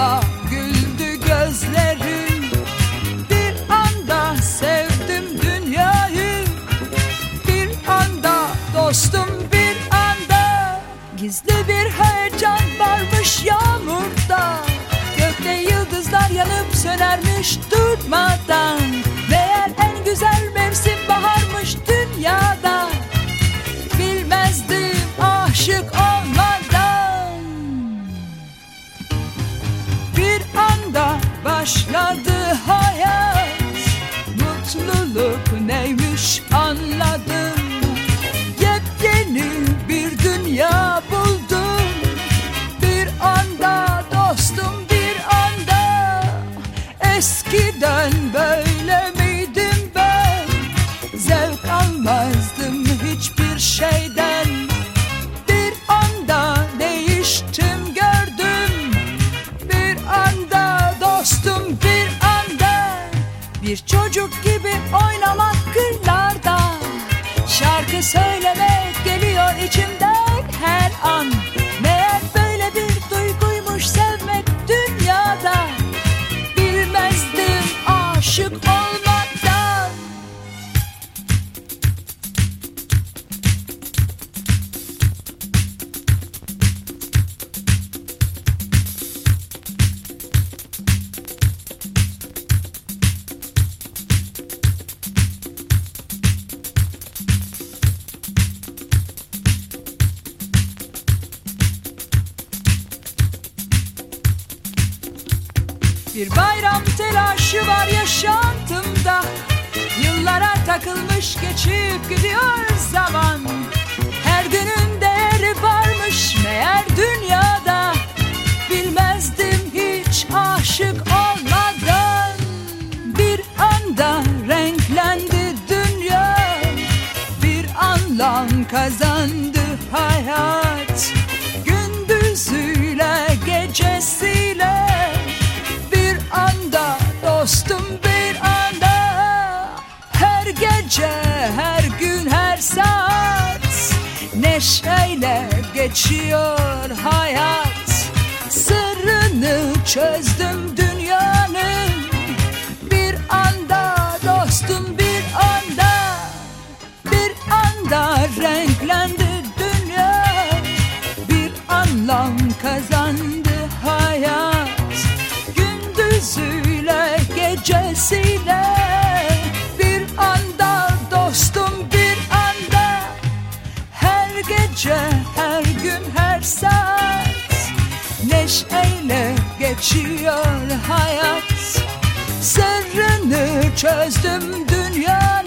sabah gözlerim. Bir anda sevdim dünyayı. Bir anda dostum bir anda. Gizli bir heyecan varmış yağmurda. Gökte yıldızlar yanıp sönermiş durmadan başladı hayat. Mutluluk neymiş anladım Bir çocuk gibi oynamak kırlarda Şarkı söylemek geliyor içimden her an. Meğer böyle bir duyguymuş sevmek dünyada. Bilmezdim aşık olmaktan Bir bayram telaşı var yaşantımda. Yıllara takılmış geçip gidiyor zaman. Her günün değeri varmış meğer dünyada. Bilmezdim hiç aşık olmadan. Bir anda renklendi dünya. Bir anlam kazandı hayat. Gündüzüyle gecesiyle Neşeyle geçiyor hayat. Sırrını çözdüm dünyanın. Bir anda dostum bir anda. Bir anda renklendi geçiyor hayat. Sırrını çözdüm dünyanın